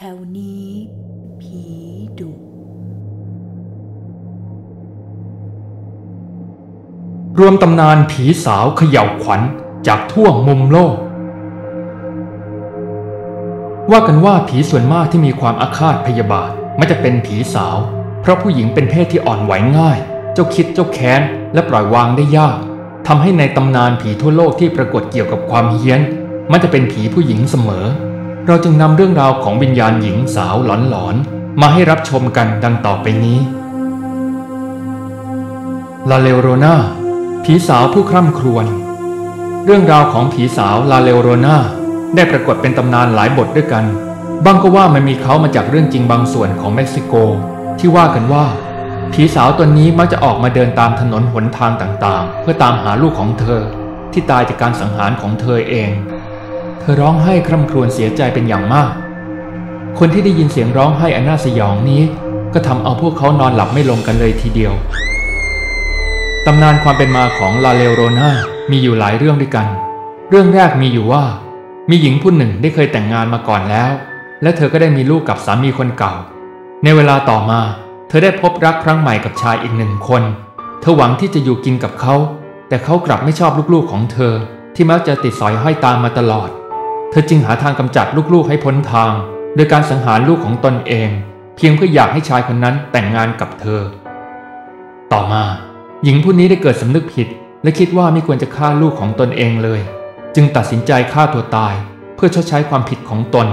แถวนี้ ผีดุรวมตำนานผีสาวเขย่าวขวัญจากทั่วมุมโลก ว่ากันว่าผีส่วนมากที่มีความอาฆาตพยาบาทไมักจะเป็นผีสาว เพราะผู้หญิงเป็นเพศที่อ่อนไหวง่าย เจ้าคิดเจ้าแค้น และปล่อยวางได้ยากทำให้ในตำนานผีทั่วโลกที่ปรากฏเกี่ยวกับความเฮี้ยน มันจะเป็นผีผู้หญิงเสมอ เราจึงนำเรื่องราวของวิญญาณหญิงสาวหลอนๆ มาให้รับชมกันดังต่อไปนี้ลาเลโรนาผีสาวผู้คร่ำครวญเรื่องราวของผีสาวลาเลโรนาได้ปรากฏเป็นตำนานหลายบทด้วยกัน บางก็ว่ามันมีเขามาจากเรื่องจริงบางส่วนของเม็กซิโก ที่ว่ากันว่า ผีสาวตัวนี้มักจะออกมาเดินตามถนนหนทางต่างๆ เพื่อตามหาลูกของเธอ ที่ตายจากการสังหารของเธอเอง เธอร้องไห้คร่ำครวญเสียใจเป็นอย่างมาก คนที่ได้ยินเสียงร้องไห้อันน่าสยองนี้ ก็ทำเอาพวกเขานอนหลับไม่ลงกันเลยทีเดียว ตำนานความเป็นมาของลาเลโรนามีอยู่หลายเรื่องด้วยกัน เรื่องแรกมีอยู่ว่า มีหญิงผู้หนึ่งได้เคยแต่งงานมาก่อนแล้ว และเธอก็ได้มีลูกกับสามีคนเก่า ในเวลาต่อมา เธอได้พบรักครั้งใหม่กับชายอีกหนึ่งคน เธอหวังที่จะอยู่กินกับเขา แต่เขากลับไม่ชอบลูกๆของเธอที่มักจะติดสอยห้อยตามมาตลอด เธอจึงหาทางกำจัดลูกๆให้พ้นทาง โดยการสังหารลูกของตนเอง เพียงเพื่ออยากให้ชายคนนั้นแต่งงานกับเธอ ต่อมา หญิงผู้นี้ได้เกิดสำนึกผิด และคิดว่าไม่ควรจะฆ่าลูกของตนเองเลย จึงตัดสินใจฆ่าตัวตาย เพื่อชดใช้ความผิดของตน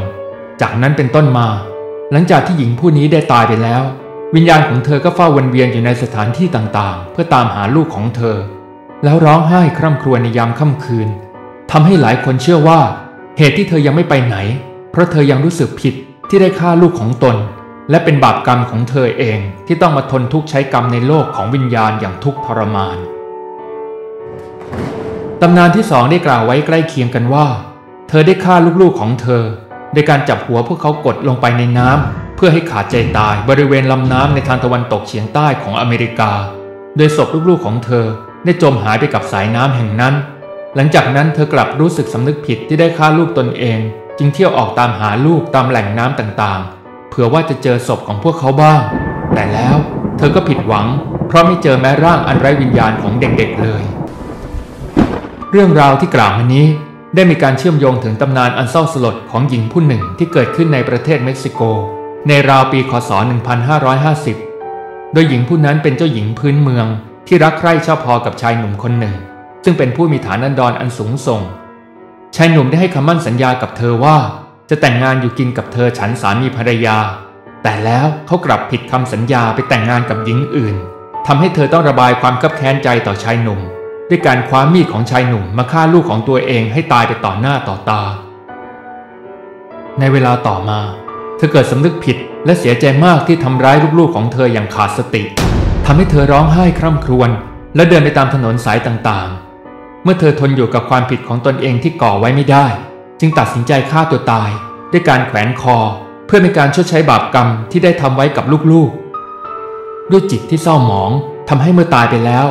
จากนั้นเป็นต้นมา หลังจากที่หญิงผู้นี้ได้ตายไปแล้ว วิญญาณของเธอก็เฝ้าวนเวียนอยู่ในสถานที่ต่างๆ เพื่อตามหาลูกของเธอ แล้วร้องไห้คร่ำครวญในยามค่ำคืนทำให้หลายคนเชื่อว่า เหตุที่เธอยังไม่ไปไหน เพราะเธอยังรู้สึกผิดที่ได้ฆ่าลูกของตน และเป็นบาปกรรมของเธอเองที่ต้องมาทนทุกข์ใช้กรรมในโลกของวิญญาณอย่างทุกข์ทรมานตำนานที่สองได้กล่าวไว้ใกล้เคียงกันว่า เธอได้ฆ่าลูกๆของเธอโดยการจับหัวพวกเขากดลงไปในน้ำเพื่อให้ขาดใจตายบริเวณลำน้ำในทางตะวันตกเฉียงใต้ของอเมริกา โดยศพลูกๆของเธอได้จมหายไปกับสายน้ำแห่งนั้น หลังจากนั้นเธอกลับรู้สึกสำนึกผิดที่ได้ฆ่าลูกตนเอง จึงเที่ยวออกตามหาลูกตามแหล่งน้ำต่างๆ เผื่อว่าจะเจอศพของพวกเขาบ้าง แต่แล้วเธอก็ผิดหวัง เพราะไม่เจอแม้ร่างอันไร้วิญญาณของเด็กๆเลย เรื่องราวที่กล่าวมานี้ได้มีการเชื่อมโยงถึงตำนานอันเศร้าสลดของหญิงผู้หนึ่งที่เกิดขึ้นในประเทศเม็กซิโก ในราวปีคศ 1550 โดยหญิงผู้นั้นเป็นเจ้าหญิงพื้นเมืองที่รักใคร่ชอบพอกับชายหนุ่มคนหนึ่ง ซึ่งเป็นผู้มีฐานันดรอันสูงส่ง ชายหนุ่มได้ให้คำมั่นสัญญากับเธอว่า จะแต่งงานอยู่กินกับเธอฉันสามีภรรยา แต่แล้วเขากลับผิดคำสัญญาไปแต่งงานกับหญิงอื่นทำให้เธอต้องระบายความคับแค้นใจต่อชายหนุ่ม ด้วยการคว้ามีดของชายหนุ่มมาฆ่าลูกของตัวเองให้ตายไปต่อหน้าต่อตา ในเวลาต่อมา เธอเกิดสำนึกผิดและเสียใจมากที่ทำร้ายลูกๆของเธออย่างขาดสติทำให้เธอร้องไห้คร่ำครวญและเดินไปตามถนนสายต่างๆ เมื่อเธอทนอยู่กับความผิดของตนเองที่ก่อไว้ไม่ได้ จึงตัดสินใจฆ่าตัวตาย ด้วยการแขวนคอ เพื่อเป็นการชดใช้บาปกรรมที่ได้ทำไว้กับลูกๆ ด้วยจิตที่เศร้าหมองทำให้เมื่อตายไปแล้ว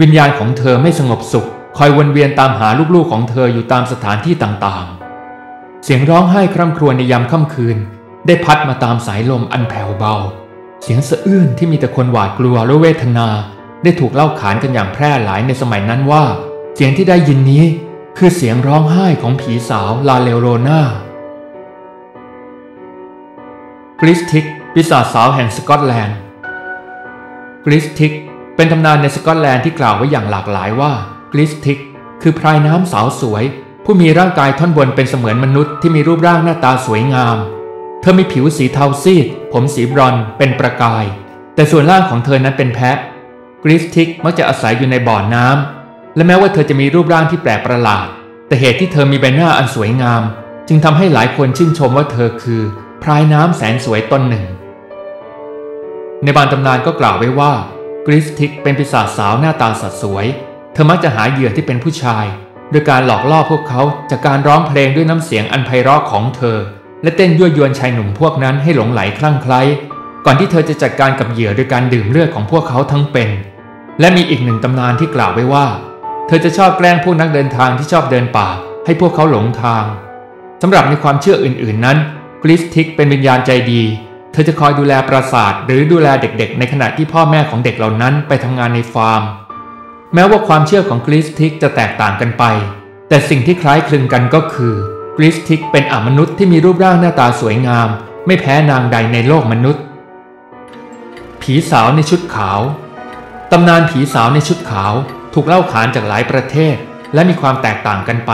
วิญญาณของเธอไม่สงบสุข คอยวนเวียนตามหาลูกๆของเธออยู่ตามสถานที่ต่างๆ เสียงร้องไห้คร่ำครวญในยามค่ำคืน ได้พัดมาตามสายลมอันแผ่วเบา เสียงสะอื้นที่มีแต่คนหวาดกลัวและเวทนา ได้ถูกเล่าขานกันอย่างแพร่หลายในสมัยนั้นว่า เสียงที่ได้ยินนี้คือเสียงร้องไห้ของผีสาวลาเลโรนากริสติกปีศาจสาวแห่งสกอตแลนด์กริสติกเป็นตำนานในสกอตแลนด์ที่กล่าวไว้อย่างหลากหลายว่ากริสติกคือพรายน้ำสาวสวย ผู้มีร่างกายท่อนบนเป็นเสมือนมนุษย์ที่มีรูปร่างหน้าตาสวยงาม เธอมีผิวสีเทาซีด ผมสีบลอนด์เป็นประกาย แต่ส่วนล่างของเธอนั้นเป็นแพะกริสติกมักจะอาศัยอยู่ในบ่อน้ำ และแม้ว่าเธอจะมีรูปร่างที่แปลกประหลาด แต่เหตุที่เธอมีใบหน้าอันสวยงาม จึงทำให้หลายคนชื่นชมว่าเธอคือพรายน้ำแสนสวยตนหนึ่ง ในบางตำนานก็กล่าวไว้ว่ากริสติกเป็นปีศาจสาวหน้าตาสัดสวย เธอมักจะหาเหยื่อที่เป็นผู้ชาย โดยการหลอกล่อพวกเขาจากการร้องเพลงด้วยน้ำเสียงอันไพเราะของเธอ และเต้นยั่วยวนชายหนุ่มพวกนั้นให้หลงไหลคลั่งไคล้ก่อนที่เธอจะจัดการกับเหยื่อโดยการดื่มเลือดของพวกเขาทั้งเป็น และมีอีกหนึ่งตำนานที่กล่าวไว้ว่า เธอจะชอบแกล้งพวกนักเดินทางที่ชอบเดินป่า ให้พวกเขาหลงทางสำหรับในความเชื่ออื่น ๆ นั้นกริสทิกเป็นวิญญาณใจดี เธอจะคอยดูแลปราสาทหรือดูแลเด็กๆ ในขณะที่พ่อแม่ของเด็กเหล่านั้นไปทำงานในฟาร์ม แม้ว่าความเชื่อของกริสทิกจะแตกต่างกันไป แต่สิ่งที่คล้ายคลึงกันก็คือกริสทิกเป็นอมนุษย์ที่มีรูปร่างหน้าตาสวยงาม ไม่แพ้นางใดในโลกมนุษย์ ผีสาวในชุดขาว ตำนานผีสาวในชุดขาว ถูกเล่าขานจากหลายประเทศ และมีความแตกต่างกันไป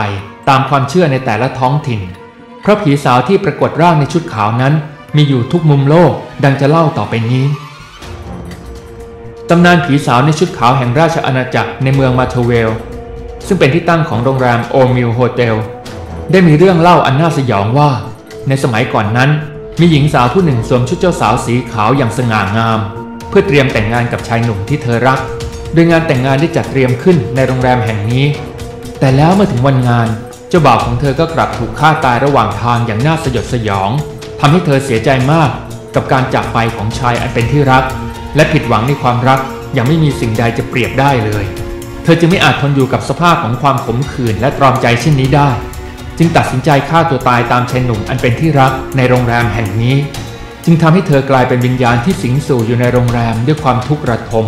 ตามความเชื่อในแต่ละท้องถิ่น เพราะผีสาวที่ปรากฏร่างในชุดขาวนั้น มีอยู่ทุกมุมโลกดังจะเล่าต่อไปนี้ตำนานผีสาวในชุดขาวแห่งราชอาณาจักรในเมืองมาเธอร์เวลล์ ซึ่งเป็นที่ตั้งของโรงแรม Old Mill Hotel ได้มีเรื่องเล่าอันน่าสยองว่า ในสมัยก่อนนั้น มีหญิงสาวผู้หนึ่งสวมชุดเจ้าสาวสีขาวอย่างสง่างาม เพื่อเตรียมแต่งงานกับชายหนุ่มที่เธอรัก โดยงานแต่งงานได้จัดเตรียมขึ้นในโรงแรมแห่งนี้ แต่แล้วเมื่อถึงวันงาน เจ้าบ่าวของเธอก็กลับถูกฆ่าตายระหว่างทางอย่างน่าสยดสยองทำให้เธอเสียใจมากกับการจากไปของชายอันเป็นที่รัก และผิดหวังในความรักอย่างไม่มีสิ่งใดจะเปรียบได้เลย เธอจึงไม่อาจทนอยู่กับสภาพของความขมขื่นและตรอมใจเช่นนี้ได้ จึงตัดสินใจฆ่าตัวตายตามชายหนุ่มอันเป็นที่รักในโรงแรมแห่งนี้ จึงทำให้เธอกลายเป็นวิญญาณที่สิงสู่อยู่ในโรงแรมด้วยความทุกข์ระทม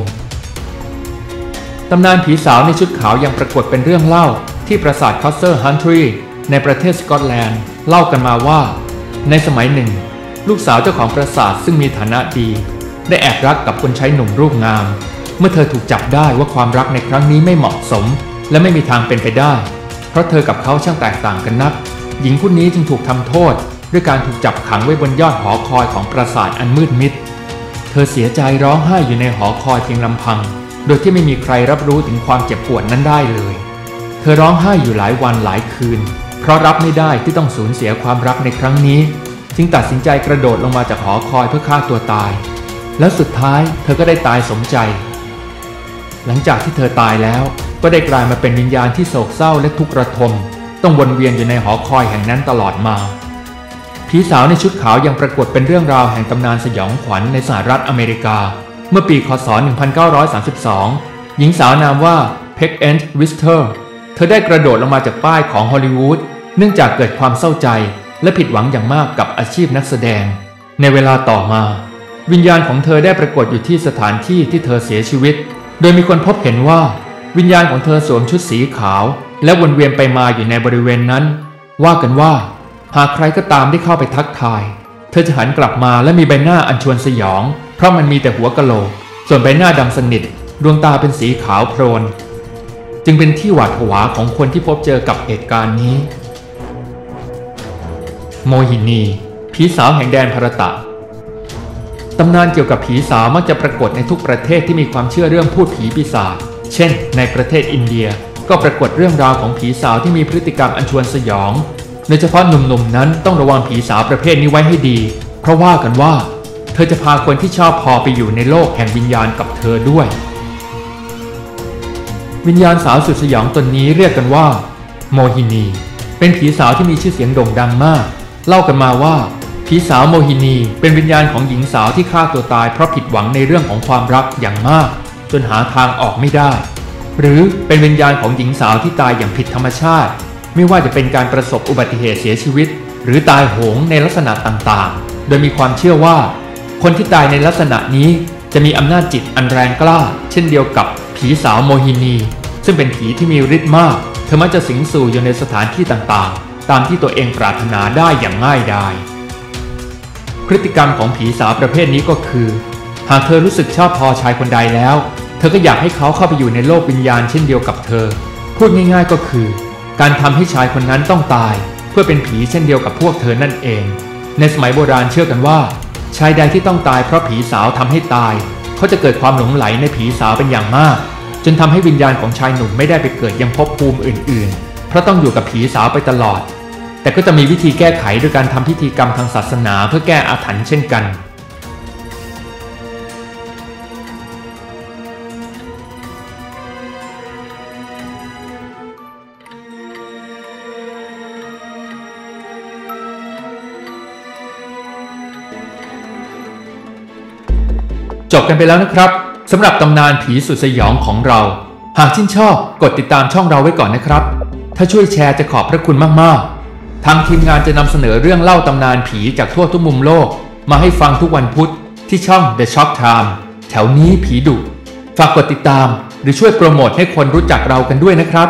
ตำนานผีสาวในชุดขาวยังปรากฏเป็นเรื่องเล่า ที่ปราสาทคอสเซอร์ฮันทรีในประเทศสกอตแลนด์ เล่ากันมาว่า ในสมัยหนึ่ง ลูกสาวเจ้าของปราสาทซึ่งมีฐานะดี ได้แอบรักกับคนใช้หนุ่มรูปงาม เมื่อเธอถูกจับได้ว่าความรักในครั้งนี้ไม่เหมาะสม และไม่มีทางเป็นไปได้ เพราะเธอกับเขาช่างแตกต่างกันนัก หญิงผู้นี้จึงถูกทำโทษ ด้วยการถูกจับขังไว้บนยอดหอคอยของปราสาทอันมืดมิด เธอเสียใจร้องไห้อยู่ในหอคอยเพียงลำพัง โดยที่ไม่มีใครรับรู้ถึงความเจ็บปวดนั้นได้เลย เธอร้องไห้อยู่หลายวันหลายคืน เพราะรับไม่ได้ที่ต้องสูญเสียความรักในครั้งนี้ จึงตัดสินใจกระโดดลงมาจากหอคอยเพื่อฆ่าตัวตาย แล้วสุดท้ายเธอก็ได้ตายสมใจ หลังจากที่เธอตายแล้วก็ได้กลายมาเป็นวิญญาณที่โศกเศร้าและทุกข์ระทม ต้องวนเวียนอยู่ในหอคอยแห่งนั้นตลอดมาผีสาวในชุดขาวยังปรากฏเป็นเรื่องราวแห่งตำนานสยองขวัญในสหรัฐอเมริกา เมื่อปีคศ 1932 หญิงสาวนามว่าเพ็ก เอนต์วิสเซิล เธอได้กระโดดลงมาจากป้ายของฮอลลีวูดเนื่องจากเกิดความเศร้าใจและผิดหวังอย่างมากกับอาชีพนักแสดง ในเวลาต่อมา วิญญาณของเธอได้ปรากฏอยู่ที่สถานที่ที่เธอเสียชีวิต โดยมีคนพบเห็นว่า วิญญาณของเธอสวมชุดสีขาว และวนเวียนไปมาอยู่ในบริเวณนั้น ว่ากันว่า หากใครก็ตามได้เข้าไปทักทาย เธอจะหันกลับมาและมีใบหน้าอันชวนสยองเพราะมันมีแต่หัวกะโหลก ส่วนใบหน้าดำสนิท ดวงตาเป็นสีขาวโพลน จึงเป็นที่หวาดผวาของคนที่พบเจอกับเหตุการณ์นี้ โมหินีผีสาวแห่งแดนพรตะตำนานเกี่ยวกับผีสาวมักจะปรากฏในทุกประเทศที่มีความเชื่อเรื่องพูดผีปีศาจ เช่น ในประเทศอินเดียก็ปรากฏเรื่องราวของผีสาวที่มีพฤติกรรมอันชวนสยอง โดยเฉพาะหนุ่มๆนั้นต้องระวังผีสาวประเภทนี้ไว้ให้ดี เพราะว่ากันว่า เธอจะพาคนที่ชอบพอไปอยู่ในโลกแห่งวิญญาณกับเธอด้วย วิญญาณสาวสุดสยองตนนี้เรียกกันว่า โมหินี เป็นผีสาวที่มีชื่อเสียงโด่งดังมาก เล่ากันมาว่าผีสาวโมหินีเป็นวิญญาณของหญิงสาวที่ฆ่าตัวตายเพราะผิดหวังในเรื่องของความรักอย่างมาก จนหาทางออกไม่ได้ หรือเป็นวิญญาณของหญิงสาวที่ตายอย่างผิดธรรมชาติ ไม่ว่าจะเป็นการประสบอุบัติเหตุเสียชีวิต หรือตายโหงในลักษณะต่างๆ โดยมีความเชื่อว่า คนที่ตายในลักษณะนี้จะมีอำนาจจิตอันแรงกล้า เช่นเดียวกับผีสาวโมหินี ซึ่งเป็นผีที่มีฤทธิ์มาก เธอมักจะสิงสู่อยู่ในสถานที่ต่างๆ ตามที่ตัวเองปรารถนาได้อย่างง่ายดายพฤติกรรมของผีสาวประเภทนี้ก็คือ หากเธอรู้สึกชอบพอชายคนใดแล้ว เธอก็อยากให้เขาเข้าไปอยู่ในโลกวิญญาณเช่นเดียวกับเธอ พูดง่ายๆก็คือ การทำให้ชายคนนั้นต้องตาย เพื่อเป็นผีเช่นเดียวกับพวกเธอนั่นเอง ในสมัยโบราณเชื่อกันว่า ชายใดที่ต้องตายเพราะผีสาวทำให้ตาย เขาจะเกิดความหลงไหลในผีสาวเป็นอย่างมาก จนทำให้วิญญาณของชายหนุ่มไม่ได้ไปเกิดยังภพภูมิอื่น ๆ เพราะต้องอยู่กับผีสาวไปตลอด แต่ก็จะมีวิธีแก้ไขโดยการทำพิธีกรรมทางศาสนาเพื่อแก้อาถรรพ์เช่นกัน จบกันไปแล้วนะครับสำหรับตำนานผีสุดสยองของเรา หากชื่นชอบกดติดตามช่องเราไว้ก่อนนะครับ ถ้าช่วยแชร์จะขอบพระคุณมากๆ ทางทีมงานจะนำเสนอเรื่องเล่าตำนานผีจากทั่วทุกมุมโลก มาให้ฟังทุกวันพุธที่ช่อง The Shock Time แถวนี้ผีดุฝากกดติดตาม หรือช่วยโปรโมทให้คนรู้จักเรากันด้วยนะครับ